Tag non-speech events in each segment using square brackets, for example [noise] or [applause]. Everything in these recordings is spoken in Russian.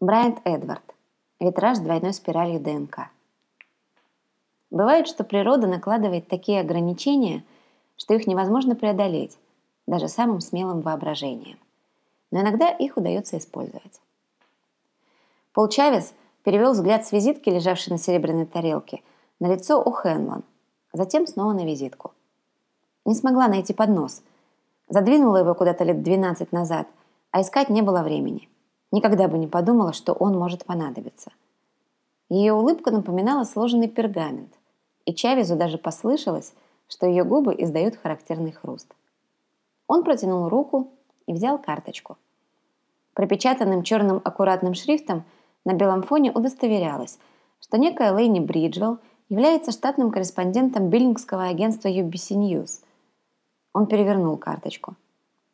Брайант Эдвард. Витраж двойной спиралью ДНК. Бывает, что природа накладывает такие ограничения, что их невозможно преодолеть, даже самым смелым воображением. Но иногда их удается использовать. Пол Чавес перевел взгляд с визитки, лежавшей на серебряной тарелке, на лицо О'Хенлон, затем снова на визитку. Не смогла найти поднос. Задвинула его куда-то лет 12 назад, а искать не было времени. Никогда бы не подумала, что он может понадобиться. Ее улыбка напоминала сложенный пергамент, и Чавезу даже послышалось, что ее губы издают характерный хруст. Он протянул руку и взял карточку. Пропечатанным черным аккуратным шрифтом на белом фоне удостоверялось, что некая Лейни Бриджвелл является штатным корреспондентом биллингского агентства UBC News. Он перевернул карточку.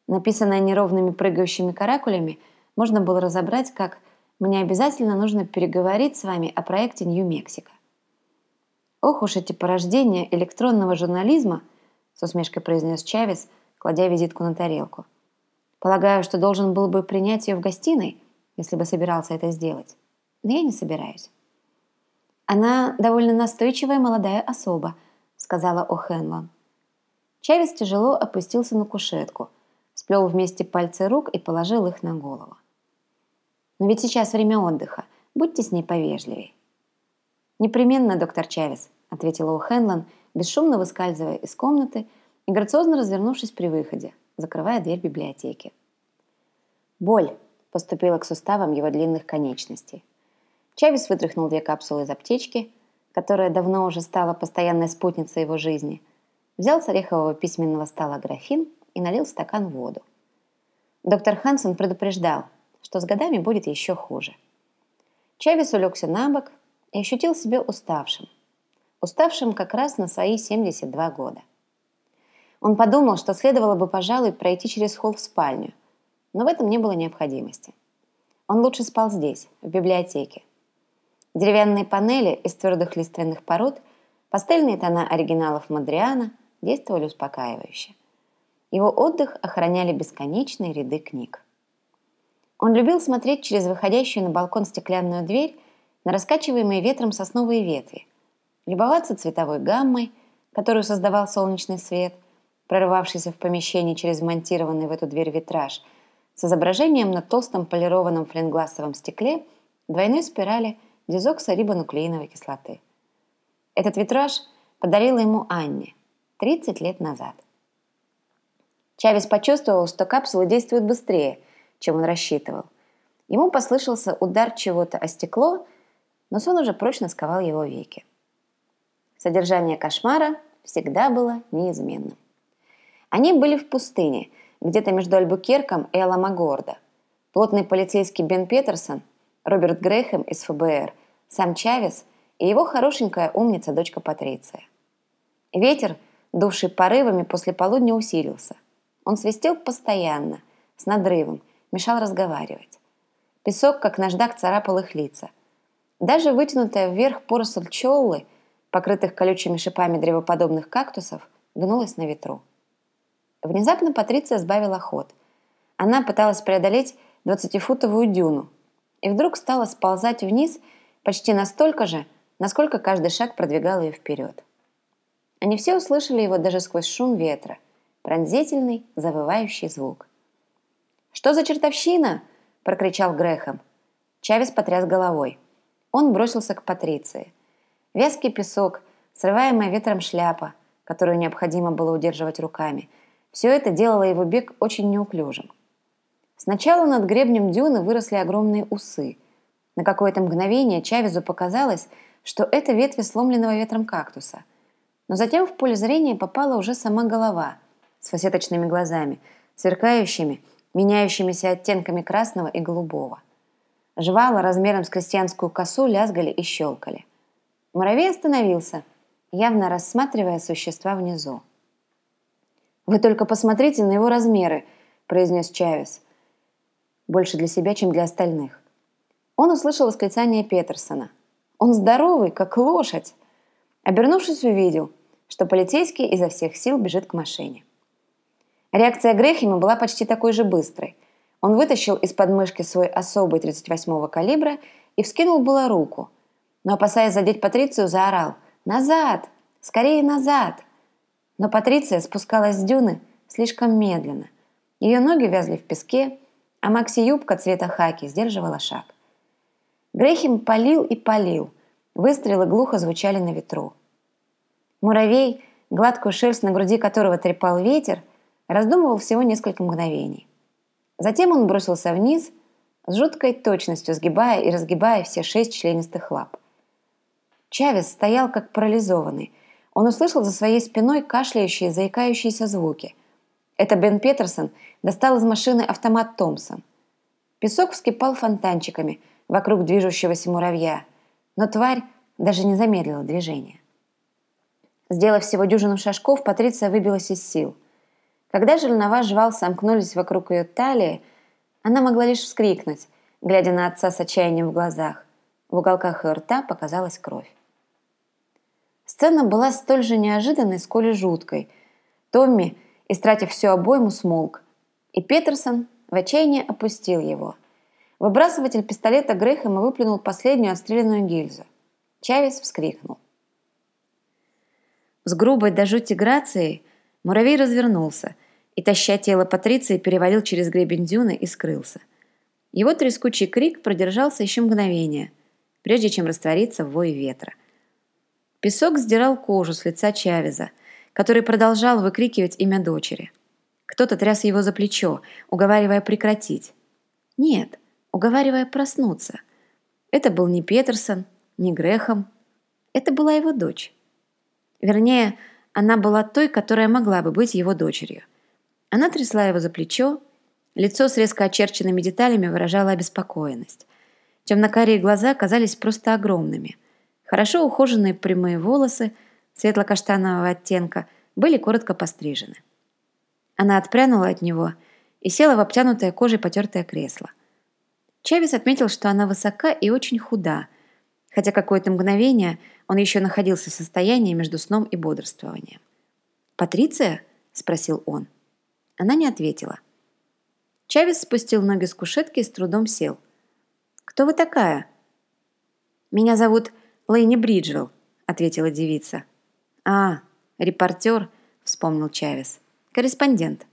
Написанная неровными прыгающими каракулями – можно было разобрать, как «мне обязательно нужно переговорить с вами о проекте Нью-Мексико». «Ох уж эти порождения электронного журнализма», с усмешкой произнес Чавес, кладя визитку на тарелку. «Полагаю, что должен был бы принять ее в гостиной, если бы собирался это сделать. Но я не собираюсь». «Она довольно настойчивая молодая особа», — сказала О'Хенлон. Чавес тяжело опустился на кушетку, сплел вместе пальцы рук и положил их на голову. Но ведь сейчас время отдыха. Будьте с ней повежливей». «Непременно, доктор Чавес», — ответила О'Хенлон, бесшумно выскальзывая из комнаты и грациозно развернувшись при выходе, закрывая дверь библиотеки. Боль поступила к суставам его длинных конечностей. Чавес вытряхнул две капсулы из аптечки, которая давно уже стала постоянной спутницей его жизни, взял с орехового письменного стола графин и налил стакан воду. Доктор Хансон предупреждал – что с годами будет еще хуже. Чавес улегся на бок и ощутил себя уставшим. Уставшим как раз на свои 72 года. Он подумал, что следовало бы, пожалуй, пройти через холл в спальню, но в этом не было необходимости. Он лучше спал здесь, в библиотеке. Деревянные панели из твердых лиственных пород, пастельные тона оригиналов Мадриана действовали успокаивающе. Его отдых охраняли бесконечные ряды книг. Он любил смотреть через выходящую на балкон стеклянную дверь на раскачиваемые ветром сосновые ветви, любоваться цветовой гаммой, которую создавал солнечный свет, прорывавшийся в помещении через вмонтированный в эту дверь витраж, с изображением на толстом полированном фленгласовом стекле двойной спирали дезоксорибонуклеиновой кислоты. Этот витраж подарила ему Анне 30 лет назад. Чавес почувствовал, что капсулы действуют быстрее – чем он рассчитывал. Ему послышался удар чего-то о стекло, но сон уже прочно сковал его веки. Содержание кошмара всегда было неизменным. Они были в пустыне, где-то между Альбукерком и Аламагордо. Плотный полицейский Бен Петерсон, Роберт Грейхэм из ФБР, сам Чавес и его хорошенькая умница дочка Патриция. Ветер, дувший порывами после полудня, усилился. Он свистел постоянно, с надрывом, мешал разговаривать. Песок, как наждак, царапал их лица. Даже вытянутая вверх поросль челлы, покрытых колючими шипами древоподобных кактусов, гнулась на ветру. Внезапно Патриция сбавила ход. Она пыталась преодолеть двадцатифутовую дюну и вдруг стала сползать вниз почти настолько же, насколько каждый шаг продвигал ее вперед. Они все услышали его даже сквозь шум ветра, пронзительный, завывающий звук. «Что за чертовщина?» – прокричал Грехом. Чавес потряс головой. Он бросился к Патриции. Вязкий песок, срываемая ветром шляпа, которую необходимо было удерживать руками. Все это делало его бег очень неуклюжим. Сначала над гребнем дюны выросли огромные усы. На какое-то мгновение Чавезу показалось, что это ветви сломленного ветром кактуса. Но затем в поле зрения попала уже сама голова с фасеточными глазами, сверкающими, меняющимися оттенками красного и голубого. Жвала размером с крестьянскую косу лязгали и щелкали. Муравей остановился, явно рассматривая существа внизу. «Вы только посмотрите на его размеры», – произнес Чавес. Больше для себя, чем для остальных. Он услышал восклицание Петерсона. «Он здоровый, как лошадь!» Обернувшись, увидел, что полицейский изо всех сил бежит к машине. Реакция Грехема была почти такой же быстрой. Он вытащил из подмышки свой особый 38-го калибра и вскинул было руку, но, опасаясь задеть Патрицию, заорал «Назад! Скорее назад!» Но Патриция спускалась с дюны слишком медленно. Ее ноги вязли в песке, а Макси юбка цвета хаки сдерживала шаг. Грехим полил и полил. Выстрелы глухо звучали на ветру. Муравей, гладкую шерсть на груди которого трепал ветер, раздумывал всего несколько мгновений. Затем он бросился вниз, с жуткой точностью сгибая и разгибая все шесть членистых лап. Чавес стоял как парализованный. Он услышал за своей спиной кашляющие, заикающиеся звуки. Это Бен Петерсон достал из машины автомат Томпсон. Песок вскипал фонтанчиками вокруг движущегося муравья, но тварь даже не замедлила движение. Сделав всего дюжину шажков, Патриция выбилась из сил – когда жернова жвал сомкнулись вокруг ее талии, она могла лишь вскрикнуть, глядя на отца с отчаянием в глазах. В уголках ее рта показалась кровь. Сцена была столь же неожиданной, сколь и жуткой. Томми, истратив всю обойму, смолк, и Петерсон в отчаянии опустил его. Выбрасыватель пистолета Грэхэма выплюнул последнюю отстрелянную гильзу. Чавес вскрикнул. С грубой до жути грацией Муравей развернулся и, таща тело Патриции, перевалил через гребень дюны и скрылся. Его трескучий крик продержался еще мгновение, прежде чем раствориться в вой ветра. Песок сдирал кожу с лица Чавеза, который продолжал выкрикивать имя дочери. Кто-то тряс его за плечо, уговаривая прекратить. Нет, уговаривая проснуться. Это был не Петерсон, не Грехом. Это была его дочь. Вернее, она была той, которая могла бы быть его дочерью. Она трясла его за плечо, лицо с резко очерченными деталями выражало обеспокоенность. Темно-карие глаза казались просто огромными. Хорошо ухоженные прямые волосы светло-каштанового оттенка были коротко пострижены. Она отпрянула от него и села в обтянутое кожей потертое кресло. Чавес отметил, что она высока и очень худа, хотя какое-то мгновение он еще находился в состоянии между сном и бодрствованием. «Патриция?» – спросил он. Она не ответила. Чавес спустил ноги с кушетки и с трудом сел. «Кто вы такая?» «Меня зовут Лэйни Бриджвелл», – ответила девица. «А, репортер», – вспомнил Чавес. «Корреспондент».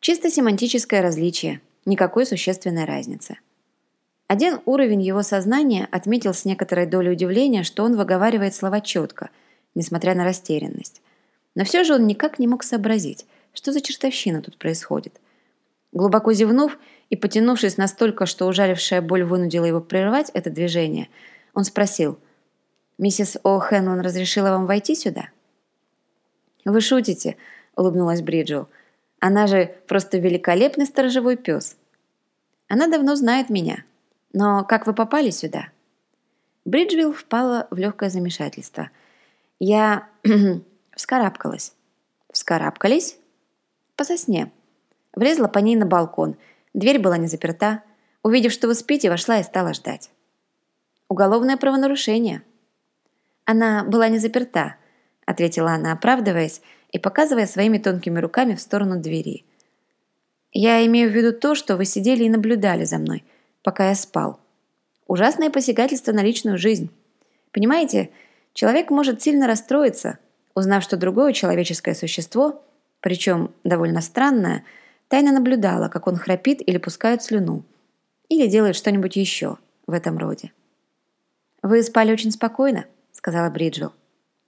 Чисто семантическое различие, никакой существенной разницы. Один уровень его сознания отметил с некоторой долей удивления, что он выговаривает слова четко, несмотря на растерянность. Но все же он никак не мог сообразить, что за чертовщина тут происходит. Глубоко зевнув и потянувшись настолько, что ужалившая боль вынудила его прервать это движение, он спросил, «Миссис О'Хенлон разрешила вам войти сюда?» «Вы шутите», — улыбнулась Бриджил. «Она же просто великолепный сторожевой пес. Она давно знает меня». Но как вы попали сюда?» Бриджвилл впала в легкое замешательство. «Я [clears throat] вскарабкалась». «Вскарабкались?» «По сосне». Влезла по ней на балкон. Дверь была не заперта. Увидев, что вы спите, вошла и стала ждать. «Уголовное правонарушение». «Она была не заперта», — ответила она, оправдываясь и показывая своими тонкими руками в сторону двери. «Я имею в виду то, что вы сидели и наблюдали за мной» пока я спал. Ужасное посягательство на личную жизнь. Понимаете, человек может сильно расстроиться, узнав, что другое человеческое существо, причем довольно странное, тайно наблюдало, как он храпит или пускает слюну, или делает что-нибудь еще в этом роде. «Вы спали очень спокойно», — сказала Бриджил.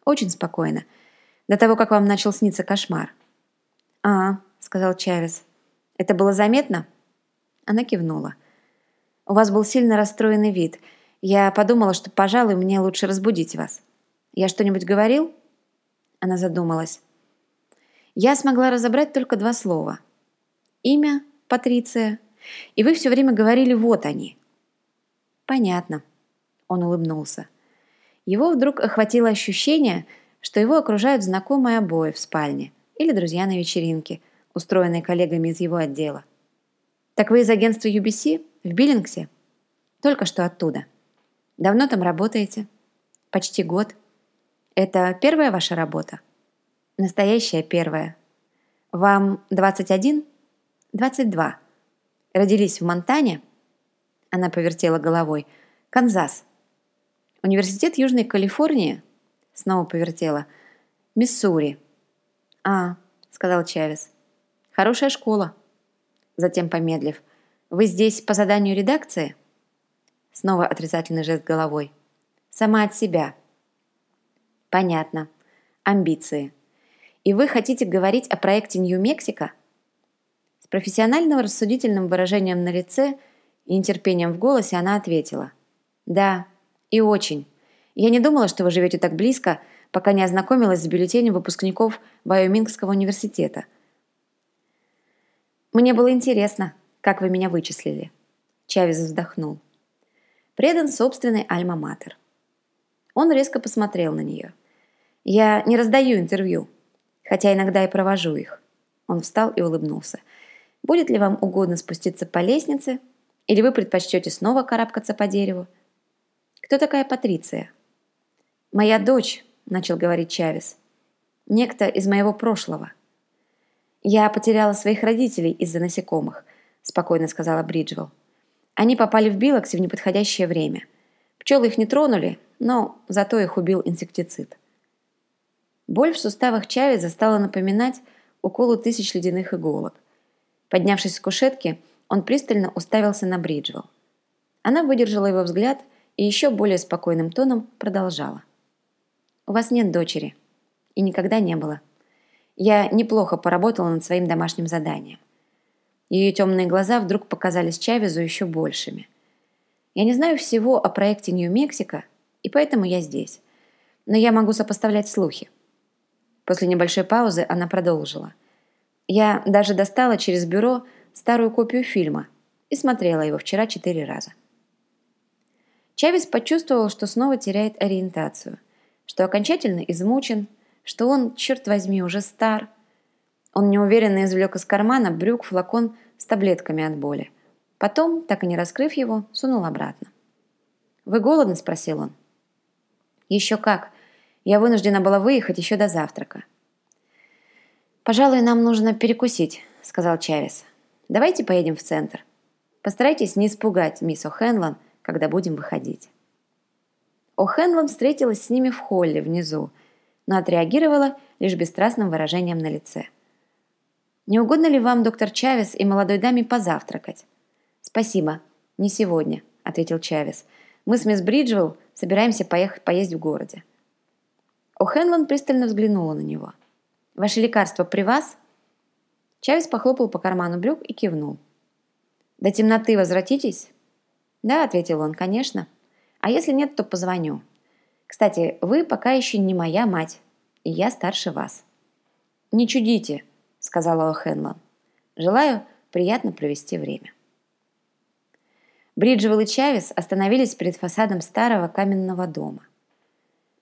«Очень спокойно. До того, как вам начал сниться кошмар». «А», — сказал Чавес. «Это было заметно?» Она кивнула. У вас был сильно расстроенный вид. Я подумала, что, пожалуй, мне лучше разбудить вас. Я что-нибудь говорил?» Она задумалась. Я смогла разобрать только два слова. Имя – Патриция. И вы все время говорили «вот они». «Понятно». Он улыбнулся. Его вдруг охватило ощущение, что его окружают знакомые обои в спальне или друзья на вечеринке, устроенные коллегами из его отдела. «Так вы из агентства UBC?» В Биллингсе? Только что оттуда. Давно там работаете? Почти год. Это первая ваша работа? Настоящая первая. Вам 21? 22. Родились в Монтане? Она повертела головой. Канзас. Университет Южной Калифорнии? Снова повертела. Миссури. А, сказал Чавес. Хорошая школа. Затем помедлив. Вы здесь по заданию редакции? Снова отрицательный жест головой. Сама от себя. Понятно. Амбиции. И вы хотите говорить о проекте Нью-Мексико? С профессиональным рассудительным выражением на лице и нетерпением в голосе она ответила. Да, и очень. Я не думала, что вы живете так близко, пока не ознакомилась с бюллетенем выпускников Вайомингского университета. Мне было интересно, как вы меня вычислили. Чавес вздохнул. Предан собственный альма-матер. Он резко посмотрел на нее. «Я не раздаю интервью, хотя иногда и провожу их». Он встал и улыбнулся. «Будет ли вам угодно спуститься по лестнице, или вы предпочтете снова карабкаться по дереву?» «Кто такая Патриция?» «Моя дочь», — начал говорить Чавес. «Некто из моего прошлого». «Я потеряла своих родителей из-за насекомых», — спокойно сказала Бриджвелл. «Они попали в Билоксе в неподходящее время. Пчелы их не тронули, но зато их убил инсектицид. Боль в суставах Чавеза стала напоминать уколы тысяч ледяных иголок. Поднявшись с кушетки, он пристально уставился на Бриджвелл. Она выдержала его взгляд и еще более спокойным тоном продолжала. «У вас нет дочери. И никогда не было. Я неплохо поработала над своим домашним заданием. Ее темные глаза вдруг показались Чавезу еще большими. Я не знаю всего о проекте Нью-Мексико, и поэтому я здесь. Но я могу сопоставлять слухи. После небольшой паузы она продолжила. Я даже достала через бюро старую копию фильма и смотрела его вчера четыре раза. Чавес почувствовал, что снова теряет ориентацию, что окончательно измучен, что он, черт возьми, уже стар. Он неуверенно извлек из кармана брюк флакон с таблетками от боли. Потом, так и не раскрыв его, сунул обратно. «Вы голодны?» – спросил он. Еще как. Я вынуждена была выехать еще до завтрака. «Пожалуй, нам нужно перекусить», — сказал Чавес. «Давайте поедем в центр. Постарайтесь не испугать мисс О'Хенлон, когда будем выходить». О'Хенлон встретилась с ними в холле внизу, но отреагировала лишь бесстрастным выражением на лице. «Не угодно ли вам, доктор Чавес, и молодой даме позавтракать?» «Спасибо, не сегодня», — ответил Чавес. «Мы с мисс Бриджвелл Собираемся поехать поесть в городе». О'Хенлон пристально взглянула на него. «Ваши лекарства при вас?» Чавес похлопал по карману брюк и кивнул. «До темноты возвратитесь?» «Да», — ответил он, — «конечно. А если нет, то позвоню. Кстати, вы пока еще не моя мать, и я старше вас». «Не чудите», — сказала О'Хенлон. «Желаю приятно провести время». Бриджевелл и Чавес остановились перед фасадом старого каменного дома.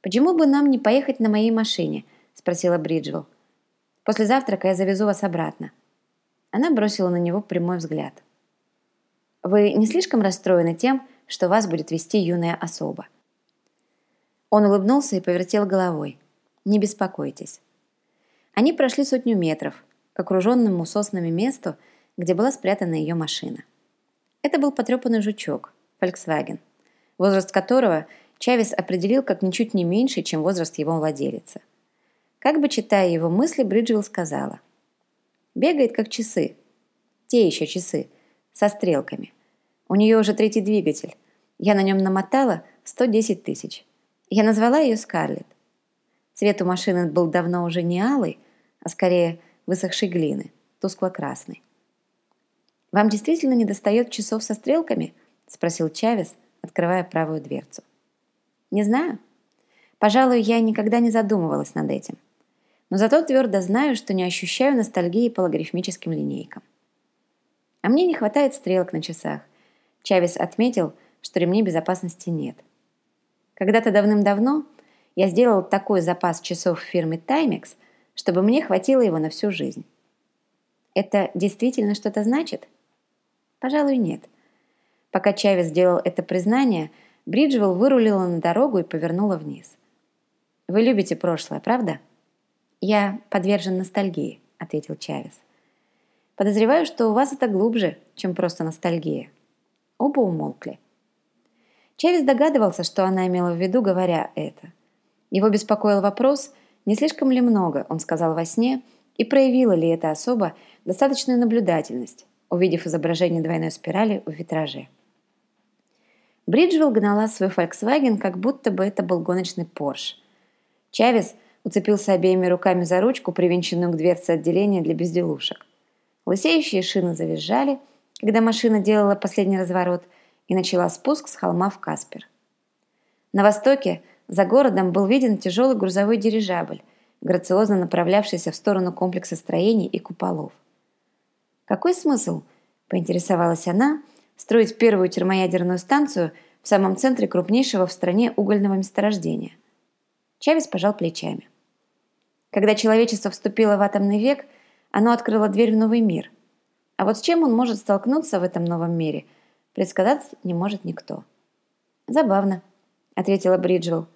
«Почему бы нам не поехать на моей машине?» – спросила Бриджевелл. «После завтрака я завезу вас обратно». Она бросила на него прямой взгляд. «Вы не слишком расстроены тем, что вас будет вести юная особа?» Он улыбнулся и повертел головой. «Не беспокойтесь». Они прошли сотню метров к окруженному соснами месту, где была спрятана ее машина. Это был потрепанный жучок, Volkswagen, возраст которого Чавес определил как ничуть не меньше, чем возраст его владелицы. Как бы читая его мысли, Бриджвилл сказала. «Бегает, как часы. Те еще часы. Со стрелками. У нее уже третий двигатель. Я на нем намотала 110 тысяч. Я назвала ее Скарлетт. Цвет у машины был давно уже не алый, а скорее высохшей глины, тускло-красный. «Вам действительно недостает часов со стрелками?» – спросил Чавес, открывая правую дверцу. «Не знаю. Пожалуй, я никогда не задумывалась над этим. Но зато твердо знаю, что не ощущаю ностальгии по логарифмическим линейкам. А мне не хватает стрелок на часах. Чавес отметил, что ремней безопасности нет. Когда-то давным-давно я сделал такой запас часов в фирме Timex, чтобы мне хватило его на всю жизнь. Это действительно что-то значит?» Пожалуй, нет. Пока Чавес делал это признание, Бриджвелл вырулила на дорогу и повернула вниз. «Вы любите прошлое, правда?» «Я подвержен ностальгии», — ответил Чавес. Подозреваю, что у вас это глубже, чем просто ностальгия». Оба умолкли. Чавес догадывался, что она имела в виду, говоря это. Его беспокоил вопрос, не слишком ли много, он сказал во сне, и проявила ли эта особа достаточную наблюдательность, увидев изображение двойной спирали в витраже. Бриджвелл гнала свой Volkswagen, как будто бы это был гоночный Порш. Чавес уцепился обеими руками за ручку, привинченную к дверце отделения для безделушек. Лысеющие шины завизжали, когда машина делала последний разворот и начала спуск с холма в Каспер. На востоке, за городом, был виден тяжелый грузовой дирижабль, грациозно направлявшийся в сторону комплекса строений и куполов. «Какой смысл?» – поинтересовалась она – строить первую термоядерную станцию в самом центре крупнейшего в стране угольного месторождения. Чавес пожал плечами. Когда человечество вступило в атомный век, оно открыло дверь в новый мир. А вот с чем он может столкнуться в этом новом мире, предсказать не может никто. «Забавно», — ответила Бриджвелл.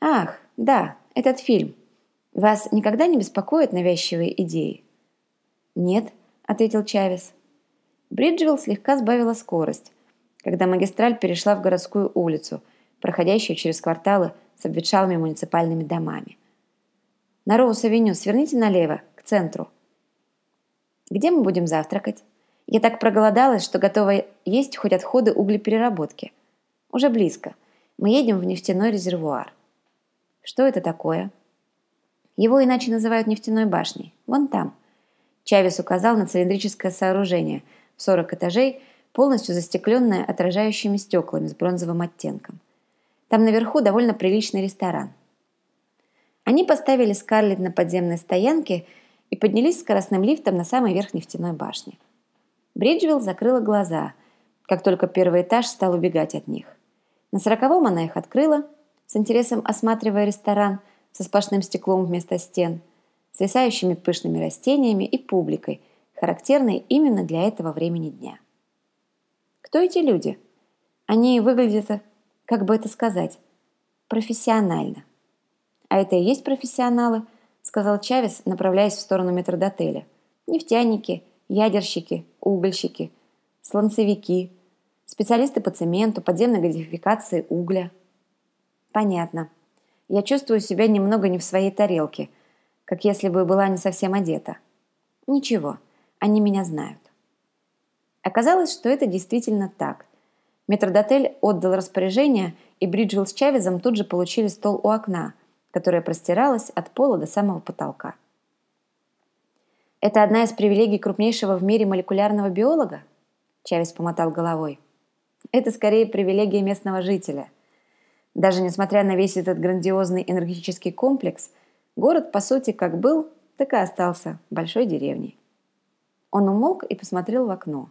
«Ах, да, этот фильм. Вас никогда не беспокоят навязчивые идеи?» «Нет», — ответил Чавес. Бриджвилл слегка сбавила скорость, когда магистраль перешла в городскую улицу, проходящую через кварталы с обветшалыми муниципальными домами. «На Роуз-авеню сверните налево, к центру». «Где мы будем завтракать?» Я так проголодалась, что готова есть хоть отходы углепереработки. Уже близко. Мы едем в нефтяной резервуар. Что это такое? Его иначе называют нефтяной башней. Вон там. Чавес указал на цилиндрическое сооружение – в 40 этажей, полностью застекленная отражающими стеклами с бронзовым оттенком. Там наверху довольно приличный ресторан. Они поставили Скарлетт на подземной стоянке и поднялись скоростным лифтом на самый верх нефтяной башни. Бриджвилл закрыла глаза, как только первый этаж стал убегать от них. На сороковом она их открыла, с интересом осматривая ресторан со сплошным стеклом вместо стен, свисающими пышными растениями и публикой – характерной именно для этого времени дня. Кто эти люди? Они выглядят, как бы это сказать, профессионально. А это и есть профессионалы, сказал Чавес, направляясь в сторону метродотеля. Нефтяники, ядерщики, угольщики, сланцевики, специалисты по цементу, подземной газификации угля. Понятно. Я чувствую себя немного не в своей тарелке, как если бы была не совсем одета. Ничего. Они меня знают. Оказалось, что это действительно так. Метродотель отдал распоряжение, и Бриджвилл с Чавезом тут же получили стол у окна, которое простиралось от пола до самого потолка. «Это одна из привилегий крупнейшего в мире молекулярного биолога?» Чавес помотал головой. «Это скорее привилегия местного жителя. Даже несмотря на весь этот грандиозный энергетический комплекс, город, по сути, как был, так и остался большой деревней. Он умолк и посмотрел в окно.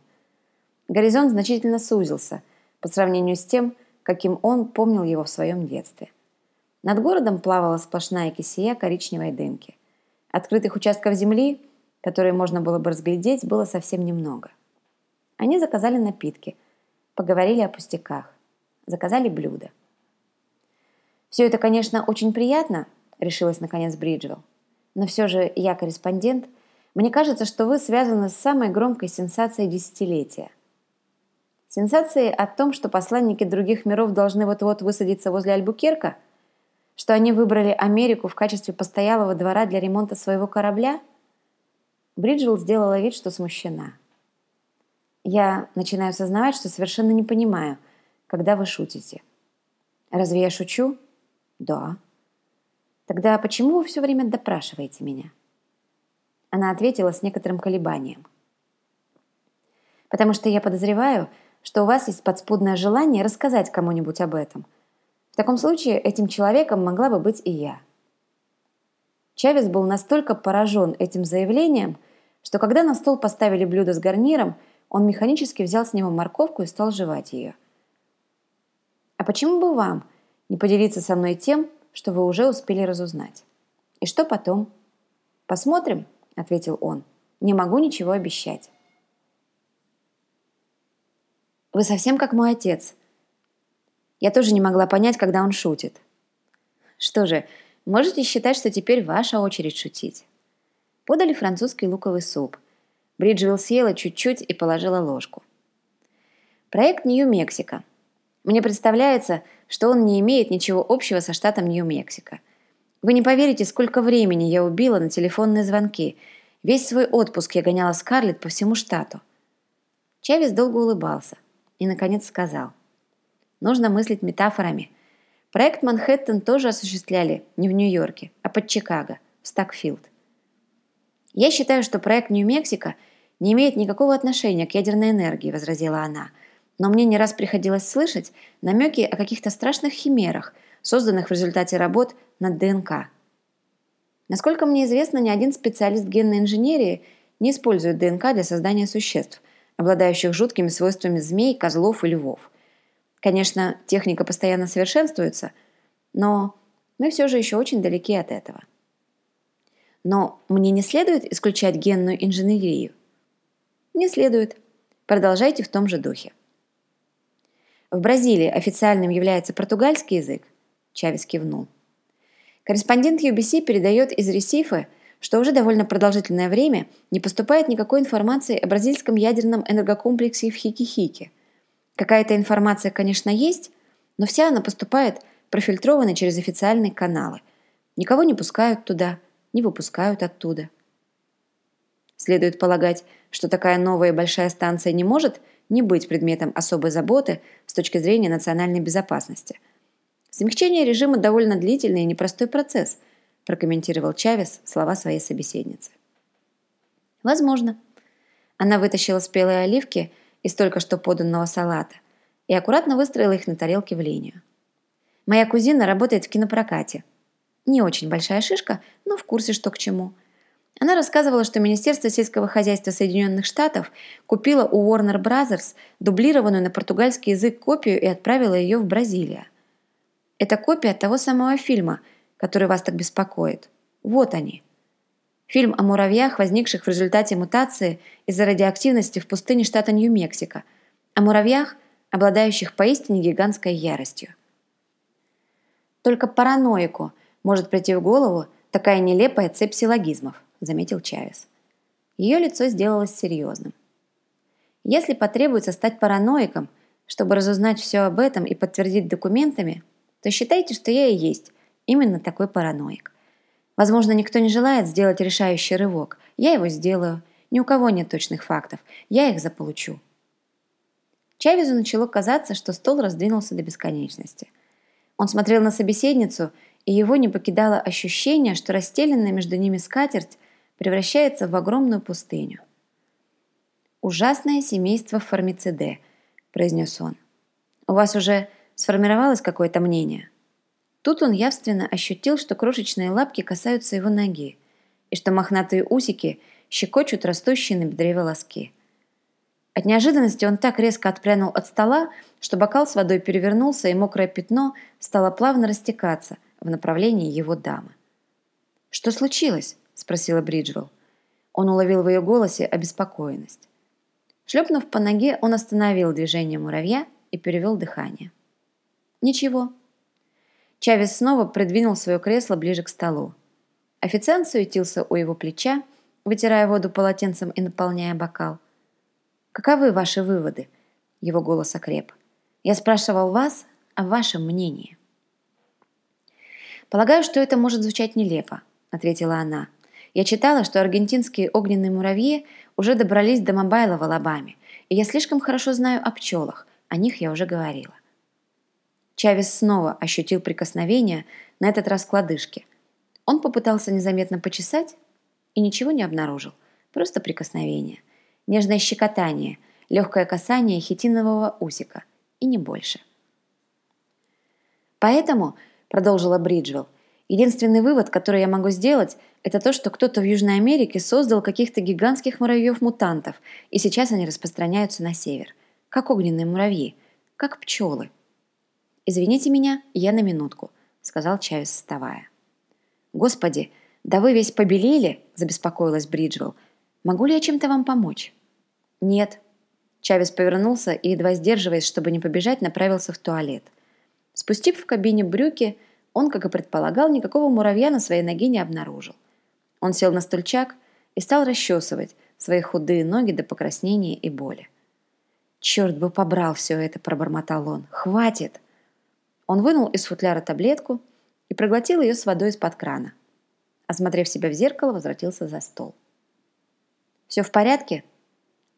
Горизонт значительно сузился по сравнению с тем, каким он помнил его в своем детстве. Над городом плавала сплошная кисия коричневой дымки. Открытых участков земли, которые можно было бы разглядеть, было совсем немного. Они заказали напитки, поговорили о пустяках, заказали блюда. «Все это, конечно, очень приятно», — решилась наконец Бриджвелл. «Но все же я корреспондент — мне кажется, что вы связаны с самой громкой сенсацией десятилетия. Сенсацией о том, что посланники других миров должны вот-вот высадиться возле Альбукерка? Что они выбрали Америку в качестве постоялого двора для ремонта своего корабля? Бриджвелл сделала вид, что смущена. Я начинаю осознавать, что совершенно не понимаю, когда вы шутите. Разве я шучу? Да. Тогда почему вы все время допрашиваете меня? Она ответила с некоторым колебанием. «Потому что я подозреваю, что у вас есть подспудное желание рассказать кому-нибудь об этом. В таком случае этим человеком могла бы быть и я». Чавес был настолько поражен этим заявлением, что когда на стол поставили блюдо с гарниром, он механически взял с него морковку и стал жевать ее. «А почему бы вам не поделиться со мной тем, что вы уже успели разузнать? И что потом? Посмотрим?» – ответил он. «Не могу ничего обещать». «Вы совсем как мой отец». Я тоже не могла понять, когда он шутит. «Что же, можете считать, что теперь ваша очередь шутить». Подали французский луковый суп. Бриджвилл съела чуть-чуть и положила ложку. Проект Нью-Мексико. Мне представляется, что он не имеет ничего общего со штатом Нью-Мексико. Вы не поверите, сколько времени я убила на телефонные звонки. Весь свой отпуск я гоняла Скарлетт по всему штату. Чавес долго улыбался и, наконец, сказал. Нужно мыслить метафорами. Проект Манхэттен тоже осуществляли не в Нью-Йорке, а под Чикаго, в Стакфилд. «Я считаю, что проект Нью-Мексико не имеет никакого отношения к ядерной энергии», – возразила она. «Но мне не раз приходилось слышать намеки о каких-то страшных химерах, созданных в результате работ над ДНК. Насколько мне известно, ни один специалист генной инженерии не использует ДНК для создания существ, обладающих жуткими свойствами змей, козлов и львов. Конечно, техника постоянно совершенствуется, но мы все же еще очень далеки от этого. Но мне не следует исключать генную инженерию? Не следует. Продолжайте в том же духе. В Бразилии официальным является португальский язык? Чавес кивнул. Корреспондент UBC передает из Ресифа, что уже довольно продолжительное время не поступает никакой информации о бразильском ядерном энергокомплексе в Хикихике. Какая-то информация, конечно, есть, но вся она поступает профильтрованной через официальные каналы. Никого не пускают туда – не выпускают оттуда. Следует полагать, что такая новая и большая станция не может не быть предметом особой заботы с точки зрения национальной безопасности. Смягчение режима довольно длительный и непростой процесс, прокомментировал Чавес слова своей собеседницы. Возможно. Она вытащила спелые оливки из только что поданного салата и аккуратно выстроила их на тарелке в линию. Моя кузина работает в кинопрокате – не очень большая шишка, но в курсе, что к чему. Она рассказывала, что Министерство сельского хозяйства Соединенных Штатов купило у Warner Brothers дублированную на португальский язык копию и отправило ее в Бразилию. Это копия того самого фильма, который вас так беспокоит. Вот они. Фильм о муравьях, возникших в результате мутации из-за радиоактивности в пустыне штата Нью-Мексико. О муравьях, обладающих поистине гигантской яростью. Только параноику – может прийти в голову такая нелепая цепь силлогизмов», – заметил Чавес. Ее лицо сделалось серьезным. «Если потребуется стать параноиком, чтобы разузнать все об этом и подтвердить документами, то считайте, что я и есть именно такой параноик. Возможно, никто не желает сделать решающий рывок. Я его сделаю. Ни у кого нет точных фактов. Я их заполучу». Чавезу начало казаться, что стол раздвинулся до бесконечности. Он смотрел на собеседницу и его не покидало ощущение, что расстеленная между ними скатерть превращается в огромную пустыню. «Ужасное семейство формициде», – произнес он. «У вас уже сформировалось какое-то мнение?» Тут он явственно ощутил, что крошечные лапки касаются его ноги, и что мохнатые усики щекочут растущие на бедре волоски. От неожиданности он так резко отпрянул от стола, что бокал с водой перевернулся, и мокрое пятно стало плавно растекаться – в направлении его дамы. «Что случилось?» – спросила Бриджвелл. Он уловил в ее голосе обеспокоенность. Шлепнув по ноге, он остановил движение муравья и перевел дыхание. «Ничего». Чавес снова придвинул свое кресло ближе к столу. Официант суетился у его плеча, вытирая воду полотенцем и наполняя бокал. «Каковы ваши выводы?» Его голос окреп. «Я спрашивал вас о вашем мнении». «Полагаю, что это может звучать нелепо», – ответила она. «Я читала, что аргентинские огненные муравьи уже добрались до Мобайла в Алабаме, и я слишком хорошо знаю о пчелах, о них я уже говорила». Чавес снова ощутил прикосновение, на этот раз к лодыжке. Он попытался незаметно почесать и ничего не обнаружил, просто прикосновение, нежное щекотание, легкое касание хитинового усика и не больше. Поэтому продолжила Бриджвелл. Единственный вывод, который я могу сделать, это то, что кто-то в Южной Америке создал каких-то гигантских муравьев-мутантов, и сейчас они распространяются на север. Как огненные муравьи, как пчелы. «Извините меня, я на минутку», — сказал Чавес, вставая. «Господи, да вы весь побелели?» — забеспокоилась Бриджвелл. «Могу ли я чем-то вам помочь?» «Нет». Чавес повернулся и, едва сдерживаясь, чтобы не побежать, направился в туалет. Спустив в кабине брюки, он, как и предполагал, никакого муравья на своей ноге не обнаружил. Он сел на стульчак и стал расчесывать свои худые ноги до покраснения и боли. «Черт бы побрал все это!» – пробормотал он. «Хватит!» Он вынул из футляра таблетку и проглотил ее с водой из-под крана. Осмотрев себя в зеркало, возвратился за стол. «Все в порядке?»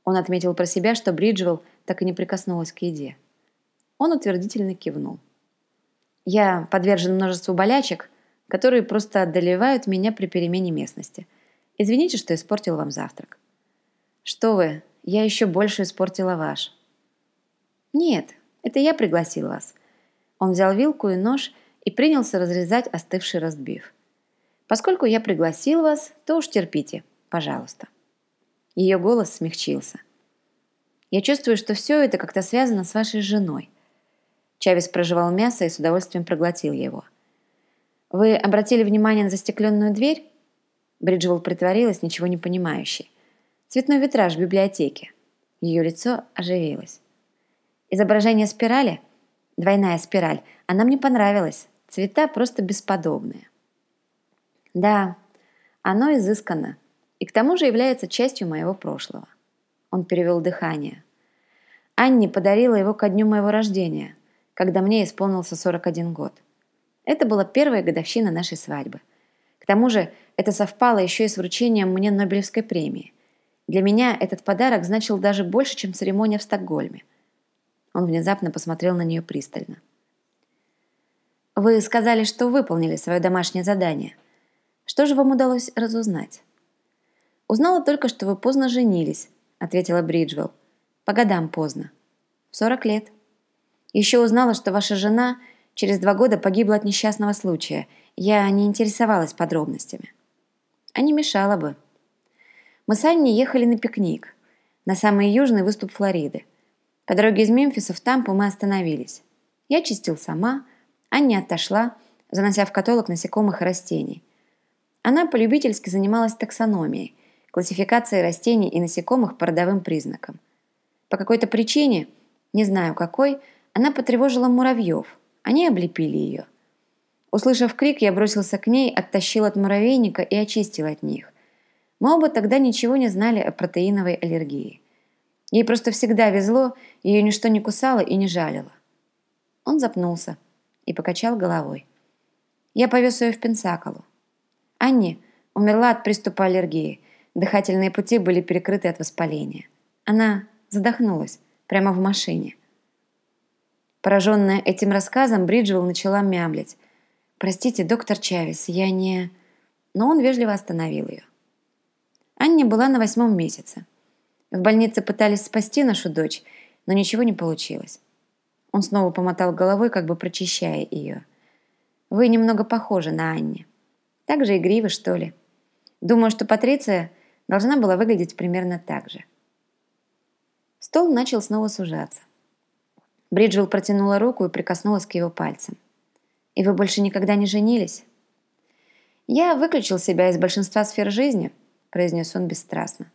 Он отметил про себя, что Бриджвелл так и не прикоснулась к еде. Он утвердительно кивнул. «Я подвержен множеству болячек, которые просто одолевают меня при перемене местности. Извините, что испортил вам завтрак». «Что вы, я еще больше испортила ваш». «Нет, это я пригласил вас». Он взял вилку и нож и принялся разрезать остывший ростбиф. «Поскольку я пригласил вас, то уж терпите, пожалуйста». Ее голос смягчился. «Я чувствую, что все это как-то связано с вашей женой». Чавес прожевал мясо и с удовольствием проглотил его. «Вы обратили внимание на застекленную дверь?» Бриджвелл притворилась, ничего не понимающей. Цветной витраж в библиотеке. Ее лицо оживилось. Изображение спирали, двойная спираль, она мне понравилась. Цвета просто бесподобные. Да, оно изысканно. И к тому же является частью моего прошлого. Он перевел дыхание. Анни подарила его ко дню моего рождения, когда мне исполнился 41 год. Это была первая годовщина нашей свадьбы. К тому же это совпало еще и с вручением мне Нобелевской премии. Для меня этот подарок значил даже больше, чем церемония в Стокгольме. Он внезапно посмотрел на нее пристально. «Вы сказали, что выполнили свое домашнее задание. Что же вам удалось разузнать?» «Узнала только, что вы поздно женились», — ответила Бриджвелл. «По годам поздно. В сорок лет. Еще узнала, что ваша жена через два года погибла от несчастного случая. Я не интересовалась подробностями». «А не мешало бы», мы с Анней ехали на пикник, на самый южный выступ Флориды. По дороге из Мемфиса в Тампу мы остановились. Я чистил сама, Ання отошла, занося в каталог насекомых и растений. Она полюбительски занималась таксономией, классификацией растений и насекомых по родовым признакам. По какой-то причине, не знаю какой, она потревожила муравьев. Они облепили ее. Услышав крик, я бросился к ней, оттащил от муравейника и очистил от них. Мы оба тогда ничего не знали о протеиновой аллергии. Ей просто всегда везло, ее ничто не кусало и не жалило. Он запнулся и покачал головой. Я повез ее в Пенсаколу. Анни умерла от приступа аллергии. Дыхательные пути были перекрыты от воспаления. Она задохнулась прямо в машине. Пораженная этим рассказом, Бриджвелл начала мямлить. «Простите, доктор Чавес, я не...» Но он вежливо остановил ее. Анне была на восьмом месяце. В больнице пытались спасти нашу дочь, но ничего не получилось. Он снова помотал головой, как бы прочищая ее. «Вы немного похожи на Анне. Так же игривы, что ли. Думаю, что Патриция должна была выглядеть примерно так же». Стол начал снова сужаться. Бриджвелл протянула руку и прикоснулась к его пальцам. «И вы больше никогда не женились?» «Я выключил себя из большинства сфер жизни», произнес он бесстрастно.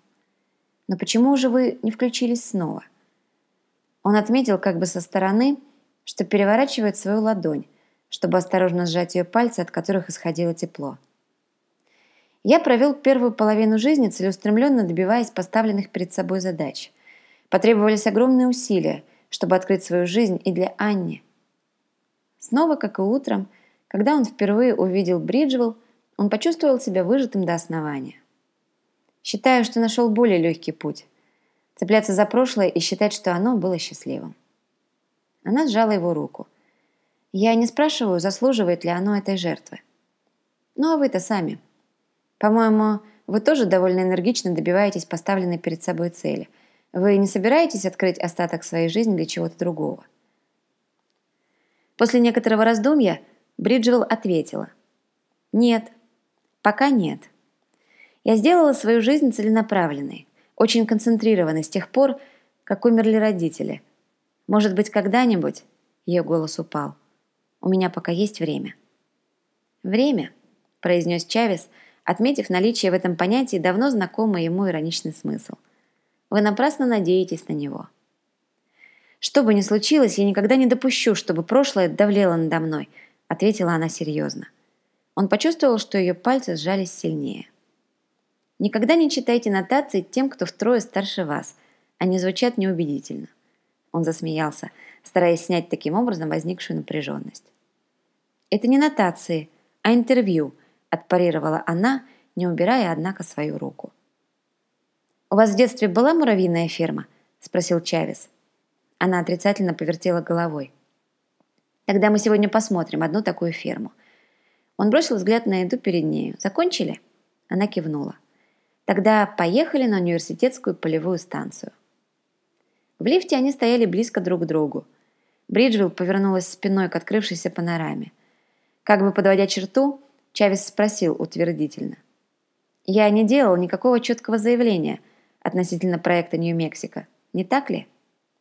«Но почему же вы не включились снова?» Он отметил как бы со стороны, что переворачивает свою ладонь, чтобы осторожно сжать ее пальцы, от которых исходило тепло. Я провел первую половину жизни, целеустремленно добиваясь поставленных перед собой задач. Потребовались огромные усилия, чтобы открыть свою жизнь и для Анни. Снова, как и утром, когда он впервые увидел Бриджвелл, он почувствовал себя выжатым до основания. Считаю, что нашел более легкий путь. Цепляться за прошлое и считать, что оно было счастливым. Она сжала его руку. Я не спрашиваю, заслуживает ли оно этой жертвы. Ну а вы-то сами. По-моему, вы тоже довольно энергично добиваетесь поставленной перед собой цели. Вы не собираетесь открыть остаток своей жизни для чего-то другого? После некоторого раздумья Бриджвелл ответила. Нет, пока нет. Я сделала свою жизнь целенаправленной, очень концентрированной с тех пор, как умерли родители. Может быть, когда-нибудь, ее голос упал, у меня пока есть время. Время, произнес Чавес, отметив наличие в этом понятии давно знакомый ему ироничный смысл. Вы напрасно надеетесь на него. Что бы ни случилось, я никогда не допущу, чтобы прошлое давлело надо мной, ответила она серьезно. Он почувствовал, что ее пальцы сжались сильнее. Никогда не читайте нотации тем, кто втрое старше вас. Они звучат неубедительно. Он засмеялся, стараясь снять таким образом возникшую напряженность. «Это не нотации, а интервью», – отпарировала она, не убирая, однако, свою руку. «У вас в детстве была муравьиная ферма?» – спросил Чавес. Она отрицательно повертела головой. «Тогда мы сегодня посмотрим одну такую ферму». Он бросил взгляд на еду перед нею. «Закончили?» Она кивнула. «Тогда поехали на университетскую полевую станцию». В лифте они стояли близко друг к другу. Бриджвилл повернулась спиной к открывшейся панораме. Как бы подводя черту, Чавес спросил утвердительно. «Я не делал никакого четкого заявления относительно проекта Нью-Мексико, не так ли?»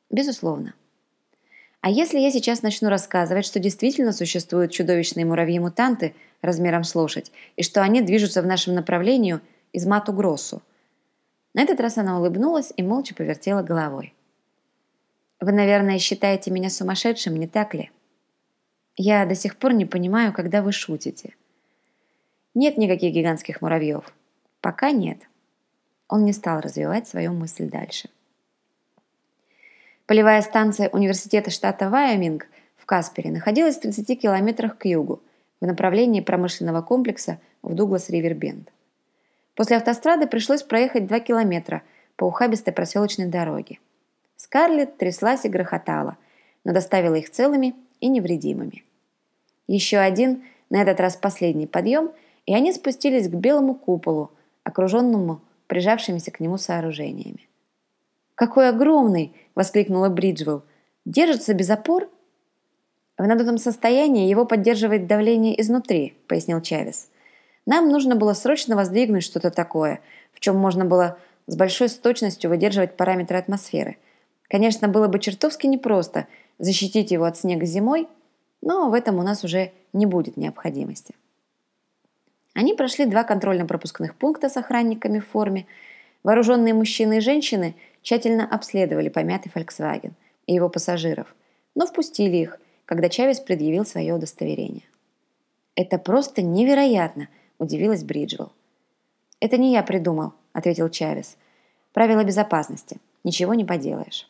«Безусловно». А если я сейчас начну рассказывать, что действительно существуют чудовищные муравьи-мутанты размером с лошадь, и что они движутся в нашем направлении из Мату-Гроссу? На этот раз она улыбнулась и молча повертела головой. «Вы, наверное, считаете меня сумасшедшим, не так ли?» Я до сих пор не понимаю, когда вы шутите. Нет никаких гигантских муравьев. Пока нет. Он не стал развивать свою мысль дальше. Полевая станция университета штата Вайоминг в Каспере находилась в 30 километрах к югу, в направлении промышленного комплекса в Дуглас-Ривербенд. После автострады пришлось проехать 2 километра по ухабистой проселочной дороге. Скарлетт тряслась и грохотала, но доставила их целыми и невредимыми. Еще один, на этот раз последний подъем, и они спустились к белому куполу, окруженному прижавшимися к нему сооружениями. «Какой огромный!» – воскликнула Бриджвелл. «Держится без опор?» «В надутом состоянии его поддерживает давление изнутри», – пояснил Чавес. «Нам нужно было срочно воздвигнуть что-то такое, в чем можно было с большой точностью выдерживать параметры атмосферы. Конечно, было бы чертовски непросто защитить его от снега зимой – но в этом у нас уже не будет необходимости. Они прошли два контрольно-пропускных пункта с охранниками в форме. Вооруженные мужчины и женщины тщательно обследовали помятый Volkswagen и его пассажиров, но впустили их, когда Чавес предъявил свое удостоверение. «Это просто невероятно!» – удивилась Бриджвелл. «Это не я придумал», – ответил Чавес. «Правила безопасности. Ничего не поделаешь».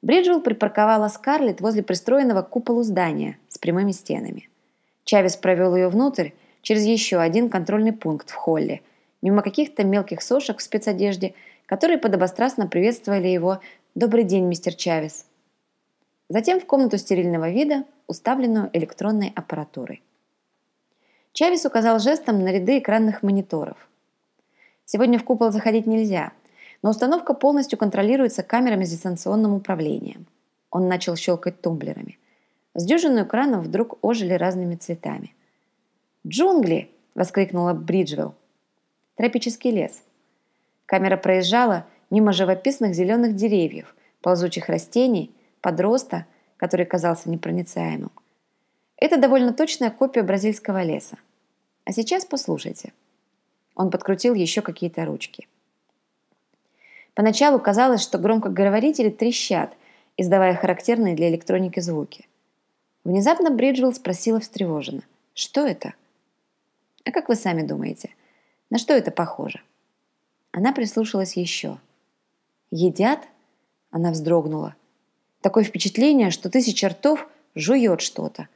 Бриджвелл припарковала Скарлетт возле пристроенного к куполу здания с прямыми стенами. Чавес провел ее внутрь через еще один контрольный пункт в холле, мимо каких-то мелких сошек в спецодежде, которые подобострастно приветствовали его «Добрый день, мистер Чавес». Затем в комнату стерильного вида, уставленную электронной аппаратурой. Чавес указал жестом на ряды экранных мониторов. «Сегодня в купол заходить нельзя», но установка полностью контролируется камерами с дистанционным управлением. Он начал щелкать тумблерами. С дюжину экранов вдруг ожили разными цветами. «Джунгли!» – воскликнула Бриджвелл. «Тропический лес». Камера проезжала мимо живописных зеленых деревьев, ползучих растений, подроста, который казался непроницаемым. Это довольно точная копия бразильского леса. А сейчас послушайте. Он подкрутил еще какие-то ручки. Поначалу казалось, что громкоговорители трещат, издавая характерные для электроники звуки. Внезапно Бриджвелл спросила встревоженно. «Что это?» «А как вы сами думаете, на что это похоже?» Она прислушалась еще. «Едят?» Она вздрогнула. «Такое впечатление, что тысяча ртов жует что-то».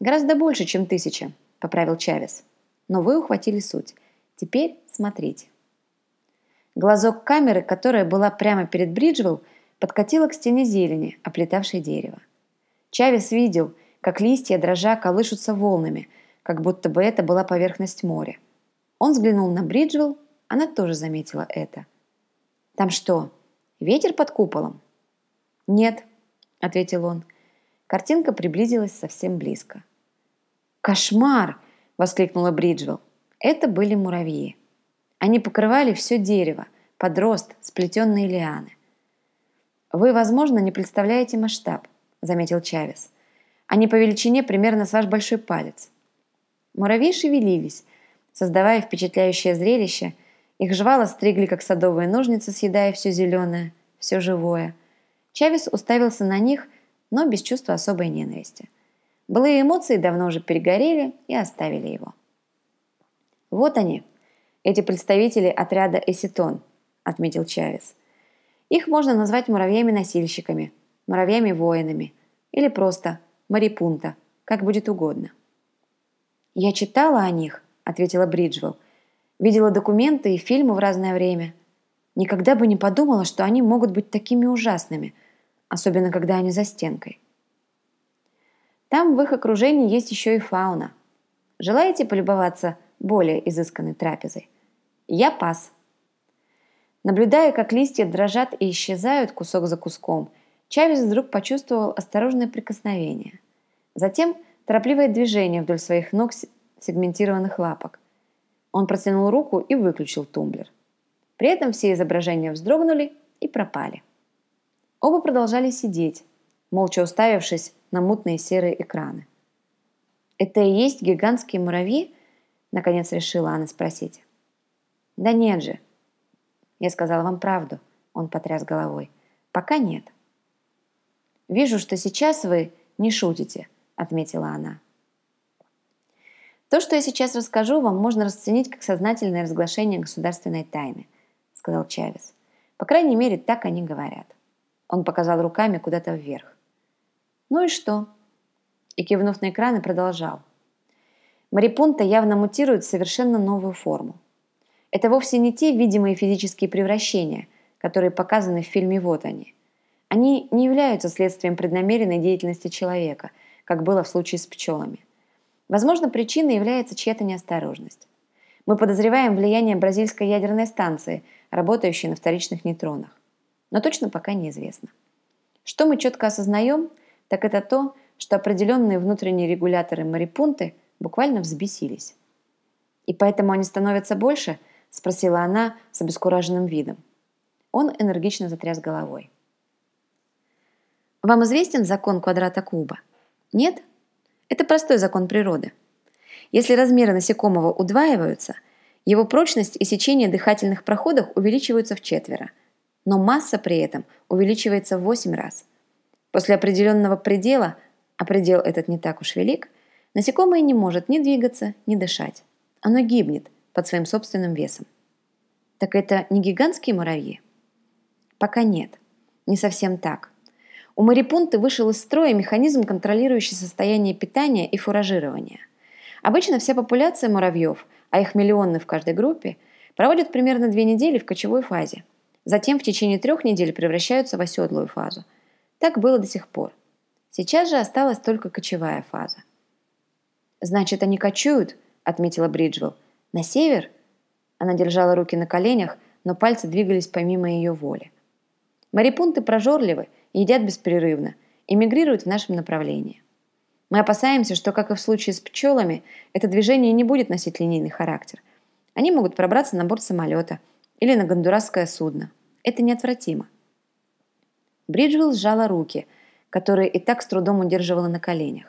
«Гораздо больше, чем тысяча», — поправил Чавес. «Но вы ухватили суть. Теперь смотрите». Глазок камеры, которая была прямо перед Бриджвелл, подкатила к стене зелени, оплетавшей дерево. Чавес видел, как листья дрожа колышутся волнами, как будто бы это была поверхность моря. Он взглянул на Бриджвелл, она тоже заметила это. «Там что, ветер под куполом?» «Нет», — ответил он. Картинка приблизилась совсем близко. «Кошмар!» — воскликнула Бриджвелл. Это были муравьи. Они покрывали все дерево, подрост, сплетенные лианы. «Вы, возможно, не представляете масштаб», — заметил Чавес. «Они по величине примерно с ваш большой палец». Муравьи шевелились, создавая впечатляющее зрелище. Их жвала стригли, как садовые ножницы, съедая все зеленое, все живое. Чавес уставился на них, но без чувства особой ненависти. Былые эмоции давно уже перегорели и оставили его. Вот они, Эти представители отряда «Эситон», отметил Чавес. Их можно назвать муравьями-носильщиками, муравьями-воинами или просто марипунта, как будет угодно. «Я читала о них», — ответила Бриджвелл. «Видела документы и фильмы в разное время. Никогда бы не подумала, что они могут быть такими ужасными, особенно когда они за стенкой». Там в их окружении есть еще и фауна. Желаете полюбоваться более изысканной трапезой? Я пас. Наблюдая, как листья дрожат и исчезают кусок за куском, Чавес вдруг почувствовал осторожное прикосновение. Затем торопливое движение вдоль своих ног сегментированных лапок. Он протянул руку и выключил тумблер. При этом все изображения вздрогнули и пропали. Оба продолжали сидеть, молча уставившись на мутные серые экраны. «Это и есть гигантские муравьи?» – наконец решила она спросить. «Да нет же». «Я сказала вам правду», – он потряс головой. «Пока нет». «Вижу, что сейчас вы не шутите», – отметила она. «То, что я сейчас расскажу, вам можно расценить как сознательное разглашение государственной тайны», – сказал Чавес. «По крайней мере, так они говорят». Он показал руками куда-то вверх. «Ну и что?» И, кивнув на экраны, продолжал. Марипунта явно мутирует в совершенно новую форму. Это вовсе не те видимые физические превращения, которые показаны в фильме «Вот они». Они не являются следствием преднамеренной деятельности человека, как было в случае с пчелами. Возможно, причиной является чья-то неосторожность. Мы подозреваем влияние бразильской ядерной станции, работающей на вторичных нейтронах. Но точно пока неизвестно. Что мы четко осознаем, так это то, что определенные внутренние регуляторы марипунты буквально взбесились. «И поэтому они становятся больше?» – спросила она с обескураженным видом. Он энергично затряс головой. Вам известен закон квадрата куба? Нет? Это простой закон природы. Если размеры насекомого удваиваются, его прочность и сечение дыхательных проходов увеличиваются в четверо, но масса при этом увеличивается в 8 раз – После определенного предела, а предел этот не так уж велик, насекомое не может ни двигаться, ни дышать. Оно гибнет под своим собственным весом. Так это не гигантские муравьи? Пока нет. Не совсем так. У марипунты вышел из строя механизм, контролирующий состояние питания и фуражирования. Обычно вся популяция муравьев, а их миллионы в каждой группе, проводят примерно две недели в кочевой фазе. Затем в течение трех недель превращаются в оседлую фазу – так было до сих пор. Сейчас же осталась только кочевая фаза. «Значит, они кочуют?» – отметила Бриджвелл. «На север?» Она держала руки на коленях, но пальцы двигались помимо ее воли. Марипунты прожорливы едят беспрерывно, и в нашем направлении. Мы опасаемся, что, как и в случае с пчелами, это движение не будет носить линейный характер. Они могут пробраться на борт самолета или на гондурасское судно. Это неотвратимо. Бриджвилл сжала руки, которые и так с трудом удерживала на коленях.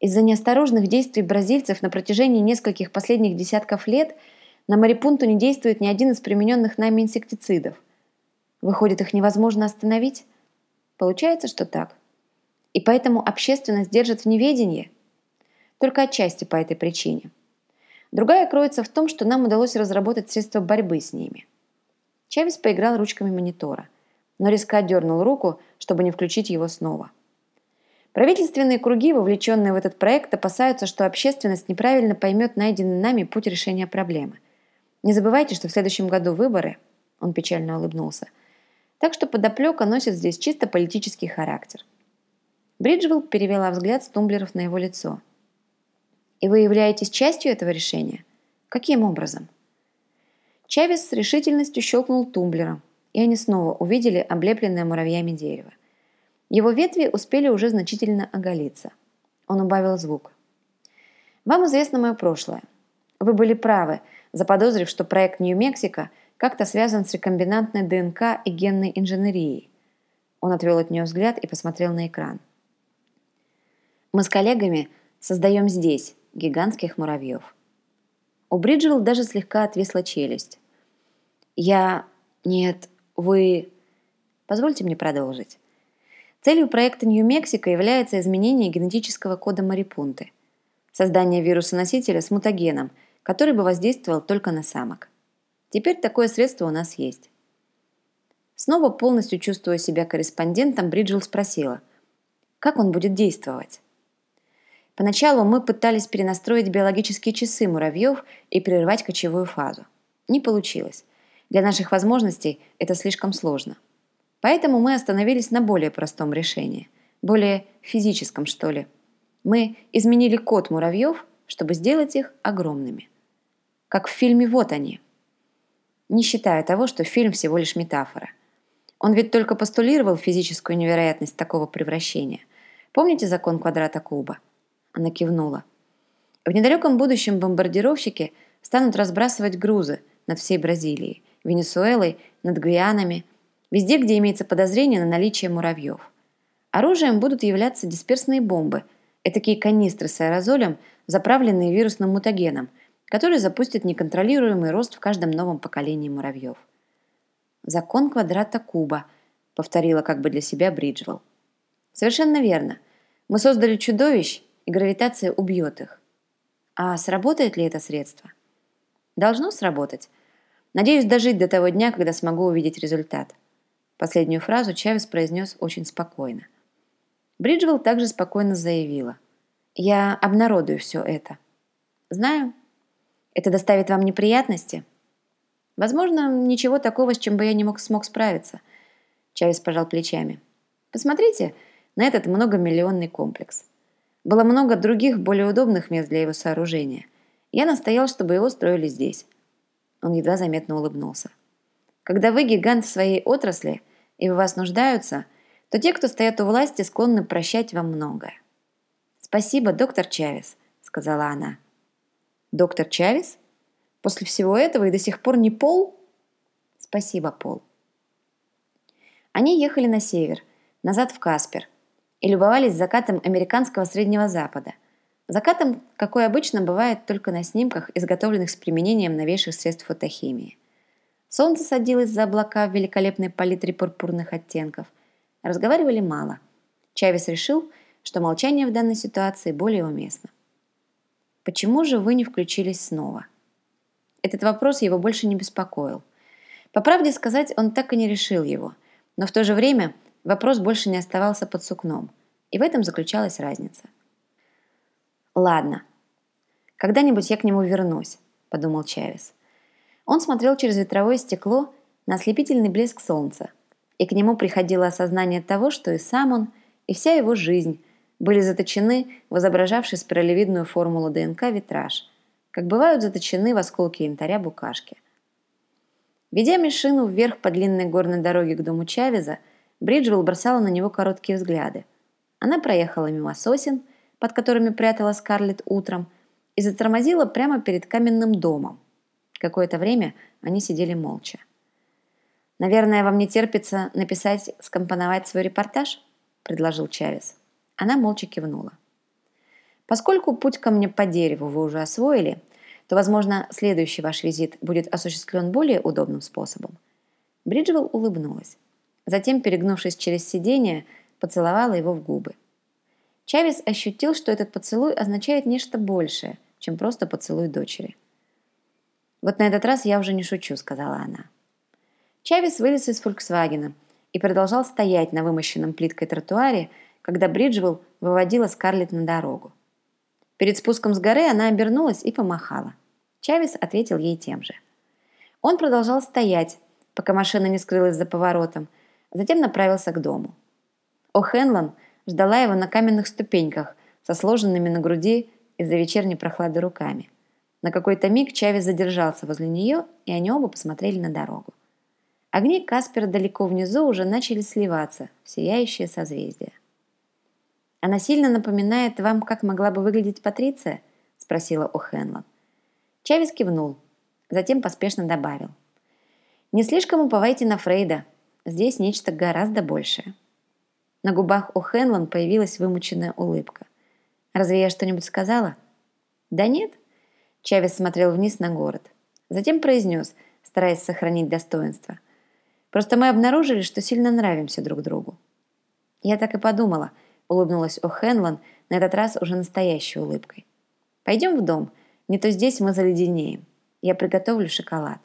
Из-за неосторожных действий бразильцев на протяжении нескольких последних десятков лет на Марипунту не действует ни один из примененных нами инсектицидов. Выходит, их невозможно остановить? Получается, что так. И поэтому общественность держит в неведении? Только отчасти по этой причине. Другая кроется в том, что нам удалось разработать средства борьбы с ними. Чавес поиграл ручками монитора – но резко отдернул руку, чтобы не включить его снова. Правительственные круги, вовлеченные в этот проект, опасаются, что общественность неправильно поймет найденный нами путь решения проблемы. Не забывайте, что в следующем году выборы, он печально улыбнулся, так что подоплека носит здесь чисто политический характер. Бриджвелл перевела взгляд с тумблеров на его лицо. «И вы являетесь частью этого решения? Каким образом?» Чавес с решительностью щелкнул тумблером, и они снова увидели облепленное муравьями дерево. Его ветви успели уже значительно оголиться. Он убавил звук. «Вам известно мое прошлое. Вы были правы, заподозрив, что проект Нью-Мексико как-то связан с рекомбинантной ДНК и генной инженерией». Он отвел от нее взгляд и посмотрел на экран. «Мы с коллегами создаем здесь гигантских муравьев». У Бриджвелл даже слегка отвисла челюсть. «Я... нет, вы... Позвольте мне продолжить. Целью проекта Нью-Мексико является изменение генетического кода марипунты. Создание вируса-носителя с мутагеном, который бы воздействовал только на самок. Теперь такое средство у нас есть. Снова полностью чувствуя себя корреспондентом, Бриджил спросила, как он будет действовать? Поначалу мы пытались перенастроить биологические часы муравьев и прервать кочевую фазу. Не получилось. Для наших возможностей это слишком сложно. Поэтому мы остановились на более простом решении. Более физическом, что ли. Мы изменили код муравьев, чтобы сделать их огромными. Как в фильме «Вот они». Не считая того, что фильм всего лишь метафора. Он ведь только постулировал физическую невероятность такого превращения. Помните закон квадрата куба? Она кивнула. В недалеком будущем бомбардировщики станут разбрасывать грузы над всей Бразилией, Венесуэлой, над Гвианами, везде, где имеется подозрение на наличие муравьев. Оружием будут являться дисперсные бомбы, такие канистры с аэрозолем, заправленные вирусным мутагеном, который запустит неконтролируемый рост в каждом новом поколении муравьев. «Закон квадрата куба», — повторила как бы для себя Бриджвелл. «Совершенно верно. Мы создали чудовищ, и гравитация убьет их. А сработает ли это средство? Должно сработать. Надеюсь дожить до того дня, когда смогу увидеть результат. Последнюю фразу Чавес произнес очень спокойно. Бриджвелл также спокойно заявила. «Я обнародую все это. Знаю, это доставит вам неприятности?» «Возможно, ничего такого, с чем бы я не мог смог справиться», Чавес пожал плечами. «Посмотрите на этот многомиллионный комплекс. Было много других, более удобных мест для его сооружения. Я настоял, чтобы его строили здесь. Он едва заметно улыбнулся. Когда вы гигант в своей отрасли, и в вас нуждаются, то те, кто стоят у власти, склонны прощать вам многое. «Спасибо, доктор Чавес», — сказала она. «Доктор Чавес? После всего этого и до сих пор не Пол?» «Спасибо, Пол». Они ехали на север, назад в Каспер — и любовались закатом американского Среднего Запада. Закатом, какой обычно бывает только на снимках, изготовленных с применением новейших средств фотохимии. Солнце садилось за облака в великолепной палитре пурпурных оттенков. Разговаривали мало. Чавес решил, что молчание в данной ситуации более уместно. «Почему же вы не включились снова?» Этот вопрос его больше не беспокоил. По правде сказать, он так и не решил его, но в то же время – Вопрос больше не оставался под сукном, и в этом заключалась разница. «Ладно, когда-нибудь я к нему вернусь», – подумал Чавес. Он смотрел через ветровое стекло на ослепительный блеск солнца, и к нему приходило осознание того, что и сам он, и вся его жизнь были заточены в изображавший спиралевидную формулу ДНК витраж, как бывают заточены в осколке янтаря букашки. Ведя машину вверх по длинной горной дороге к дому Чавеза, Бриджвелл бросала на него короткие взгляды. Она проехала мимо сосен, под которыми прятала Скарлетт утром, и затормозила прямо перед каменным домом. Какое-то время они сидели молча. «Наверное, вам не терпится написать, скомпоновать свой репортаж?» – предложил Чавес. Она молча кивнула. «Поскольку путь ко мне по дереву вы уже освоили, то, возможно, следующий ваш визит будет осуществлен более удобным способом». Бриджвелл улыбнулась. Затем, перегнувшись через сиденье, поцеловала его в губы. Чавес ощутил, что этот поцелуй означает нечто большее, чем просто поцелуй дочери. «Вот на этот раз я уже не шучу», — сказала она. Чавес вылез из «Фольксвагена» и продолжал стоять на вымощенном плиткой тротуаре, когда Бриджвелл выводила Скарлетт на дорогу. Перед спуском с горы она обернулась и помахала. Чавес ответил ей тем же. Он продолжал стоять, пока машина не скрылась за поворотом, затем направился к дому. О'Хенлон ждала его на каменных ступеньках со сложенными на груди из-за вечерней прохлады руками. На какой-то миг Чавес задержался возле нее, и они оба посмотрели на дорогу. Огни Каспера далеко внизу уже начали сливаться в сияющее созвездие. «Она сильно напоминает вам, как могла бы выглядеть Патриция?» – спросила О'Хенлон. Чавес кивнул, затем поспешно добавил. «Не слишком уповайте на Фрейда. Здесь нечто гораздо большее. На губах у Хенлон появилась вымученная улыбка. «Разве я что-нибудь сказала?» «Да нет». Чавес смотрел вниз на город. Затем произнес, стараясь сохранить достоинство. «Просто мы обнаружили, что сильно нравимся друг другу». «Я так и подумала», — улыбнулась О'Хенлон, на этот раз уже настоящей улыбкой. «Пойдем в дом. Не то здесь мы заледенеем. Я приготовлю шоколад».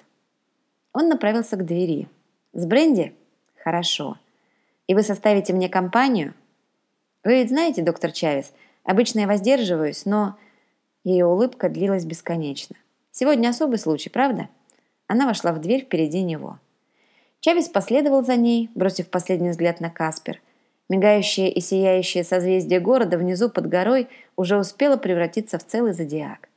Он направился к двери. «С бренди? Хорошо. И вы составите мне компанию?» «Вы ведь знаете, доктор Чавес, обычно я воздерживаюсь, но...» Ее улыбка длилась бесконечно. «Сегодня особый случай, правда?» Она вошла в дверь впереди него. Чавес последовал за ней, бросив последний взгляд на Каспер. Мигающее и сияющее созвездие города внизу под горой уже успело превратиться в целый зодиак.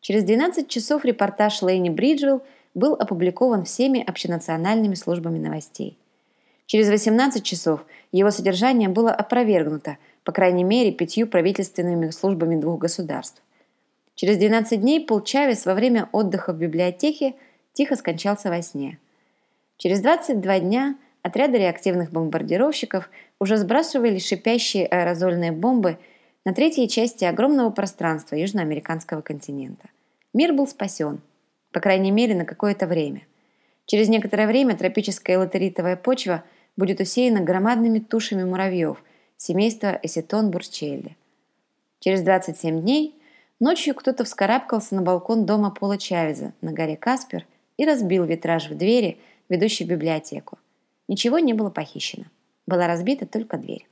Через 12 часов репортаж Лейни Бриджвелл был опубликован всеми общенациональными службами новостей. Через 18 часов его содержание было опровергнуто, по крайней мере, пятью правительственными службами двух государств. Через 12 дней Пол Чавес во время отдыха в библиотеке тихо скончался во сне – Через 22 дня отряды реактивных бомбардировщиков уже сбрасывали шипящие аэрозольные бомбы на третьей части огромного пространства южноамериканского континента. Мир был спасен, по крайней мере, на какое-то время. Через некоторое время тропическая латеритовая почва будет усеяна громадными тушами муравьев семейства эсетон бурчелли. Через 27 дней ночью кто-то вскарабкался на балкон дома Пола Чавеза на горе Каспер и разбил витраж в двери – ведущий в библиотеку. Ничего не было похищено. Была разбита только дверь.